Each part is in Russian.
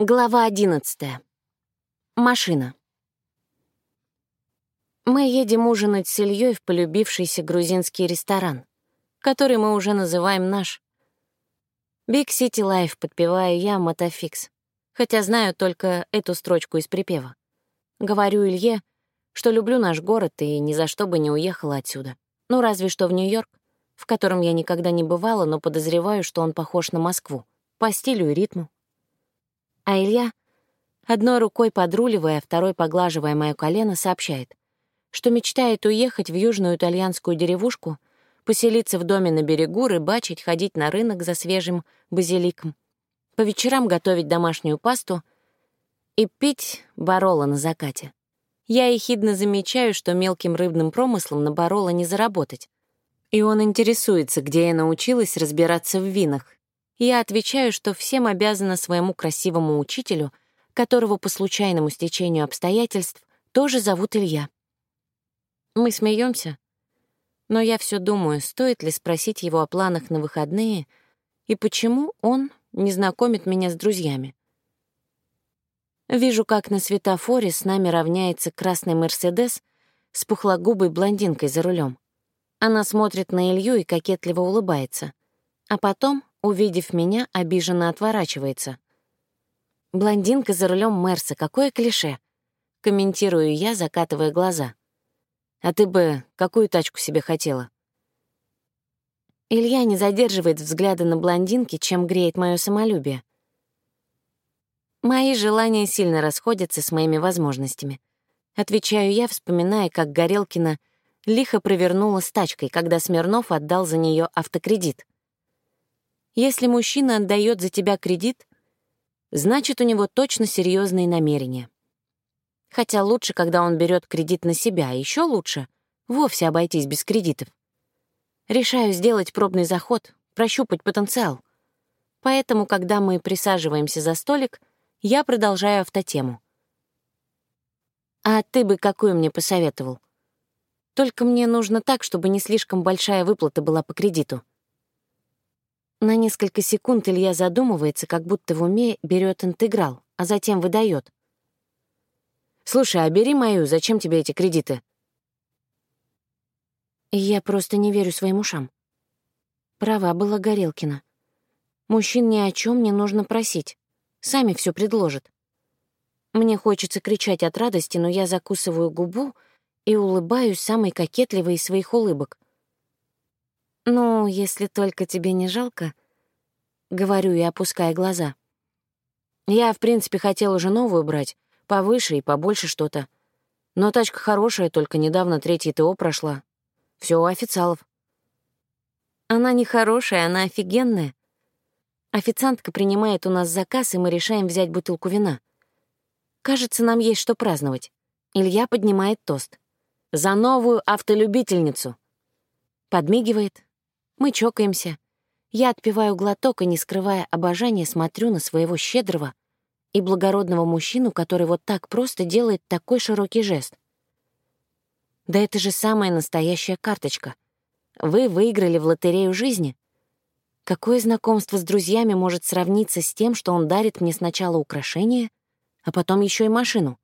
Глава одиннадцатая. Машина. Мы едем ужинать с Ильей в полюбившийся грузинский ресторан, который мы уже называем наш. Big City Life подпеваю я Мотофикс, хотя знаю только эту строчку из припева. Говорю Илье, что люблю наш город и ни за что бы не уехала отсюда. Ну, разве что в Нью-Йорк, в котором я никогда не бывала, но подозреваю, что он похож на Москву по стилю и ритму. А Илья, одной рукой подруливая, второй поглаживая моё колено, сообщает, что мечтает уехать в южную итальянскую деревушку, поселиться в доме на берегу, рыбачить, ходить на рынок за свежим базиликом, по вечерам готовить домашнюю пасту и пить барола на закате. Я ехидно замечаю, что мелким рыбным промыслом на барола не заработать. И он интересуется, где я научилась разбираться в винах. Я отвечаю, что всем обязана своему красивому учителю, которого по случайному стечению обстоятельств тоже зовут Илья. Мы смеемся, но я все думаю, стоит ли спросить его о планах на выходные и почему он не знакомит меня с друзьями. Вижу, как на светофоре с нами равняется красный «Мерседес» с пухлогубой блондинкой за рулем. Она смотрит на Илью и кокетливо улыбается. А потом увидев меня, обиженно отворачивается. «Блондинка за рулем Мерса, какое клише!» Комментирую я, закатывая глаза. «А ты бы какую тачку себе хотела?» Илья не задерживает взгляда на блондинки, чем греет мое самолюбие. Мои желания сильно расходятся с моими возможностями. Отвечаю я, вспоминая, как Горелкина лихо провернула с тачкой, когда Смирнов отдал за нее автокредит. Если мужчина отдает за тебя кредит, значит, у него точно серьезные намерения. Хотя лучше, когда он берет кредит на себя, а еще лучше — вовсе обойтись без кредитов. Решаю сделать пробный заход, прощупать потенциал. Поэтому, когда мы присаживаемся за столик, я продолжаю автотему. «А ты бы какую мне посоветовал? Только мне нужно так, чтобы не слишком большая выплата была по кредиту». На несколько секунд Илья задумывается, как будто в уме берет интеграл, а затем выдает. «Слушай, а бери мою, зачем тебе эти кредиты?» Я просто не верю своим ушам. Права была Горелкина. Мужчин ни о чем не нужно просить. Сами все предложат. Мне хочется кричать от радости, но я закусываю губу и улыбаюсь самой кокетливой из своих улыбок. «Ну, если только тебе не жалко», — говорю я, опуская глаза. «Я, в принципе, хотел уже новую брать, повыше и побольше что-то. Но тачка хорошая, только недавно третье ТО прошла. Все у официалов». «Она не хорошая, она офигенная». Официантка принимает у нас заказ, и мы решаем взять бутылку вина. Кажется, нам есть что праздновать. Илья поднимает тост. «За новую автолюбительницу!» Подмигивает, мы чокаемся. Я отпиваю глоток и, не скрывая обожания, смотрю на своего щедрого и благородного мужчину, который вот так просто делает такой широкий жест. Да это же самая настоящая карточка. Вы выиграли в лотерею жизни. Какое знакомство с друзьями может сравниться с тем, что он дарит мне сначала украшения, а потом еще и машину?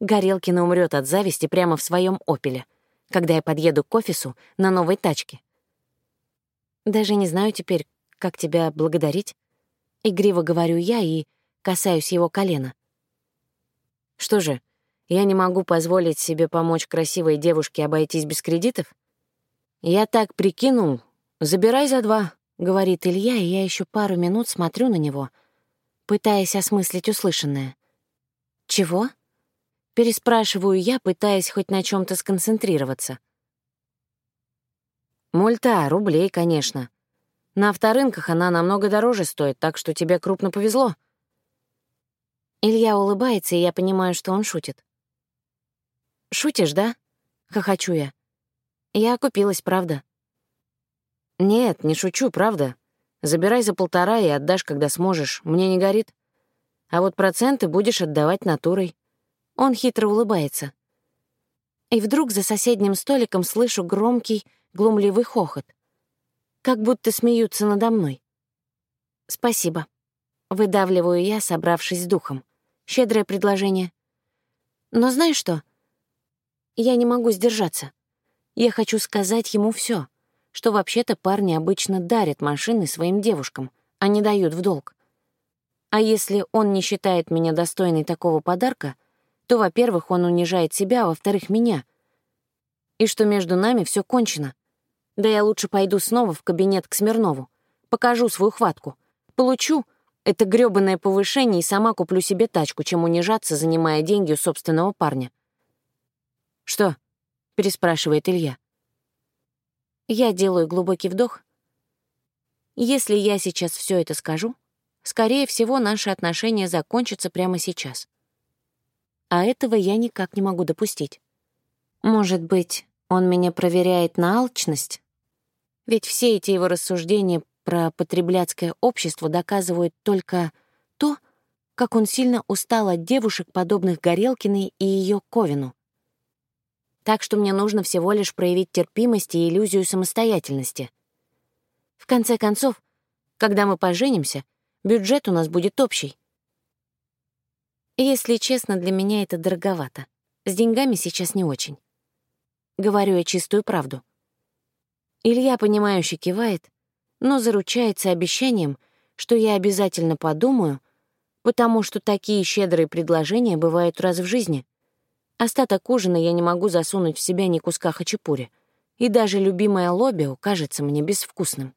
Горелкина умрет от зависти прямо в своем «Опеле», когда я подъеду к офису на новой тачке. Даже не знаю теперь, как тебя благодарить. Игриво говорю я и касаюсь его колена. Что же, я не могу позволить себе помочь красивой девушке обойтись без кредитов? Я так прикинул. Забирай за два, — говорит Илья, и я еще пару минут смотрю на него, пытаясь осмыслить услышанное. «Чего?» — переспрашиваю я, пытаясь хоть на чем то сконцентрироваться — Мульта, рублей, конечно. На авторынках она намного дороже стоит, так что тебе крупно повезло. Илья улыбается, и я понимаю, что он шутит. «Шутишь, да?» — хохочу я. Я окупилась, правда. «Нет, не шучу, правда. Забирай за полтора и отдашь, когда сможешь. Мне не горит. А вот проценты будешь отдавать натурой». Он хитро улыбается. И вдруг за соседним столиком слышу громкий, глумливый хохот. Как будто смеются надо мной. «Спасибо». Выдавливаю я, собравшись с духом. Щедрое предложение. Но знаешь что? Я не могу сдержаться. Я хочу сказать ему все, что вообще-то парни обычно дарят машины своим девушкам, а не дают в долг. А если он не считает меня достойной такого подарка, то, во-первых, он унижает себя, а во-вторых, меня. И что между нами все кончено. Да я лучше пойду снова в кабинет к Смирнову, покажу свою хватку, получу это грёбаное повышение и сама куплю себе тачку, чем унижаться, занимая деньги у собственного парня. «Что?» — переспрашивает Илья. Я делаю глубокий вдох. Если я сейчас все это скажу, скорее всего, наши отношения закончатся прямо сейчас. А этого я никак не могу допустить. Может быть, он меня проверяет на алчность? Ведь все эти его рассуждения про потребляцкое общество доказывают только то, как он сильно устал от девушек, подобных Горелкиной и ее Ковину. Так что мне нужно всего лишь проявить терпимость и иллюзию самостоятельности. В конце концов, когда мы поженимся, бюджет у нас будет общий. Если честно, для меня это дороговато. С деньгами сейчас не очень. Говорю я чистую правду. Илья, понимающе кивает, но заручается обещанием, что я обязательно подумаю, потому что такие щедрые предложения бывают раз в жизни. Остаток ужина я не могу засунуть в себя ни куска хачапури, и даже любимое лобио кажется мне безвкусным.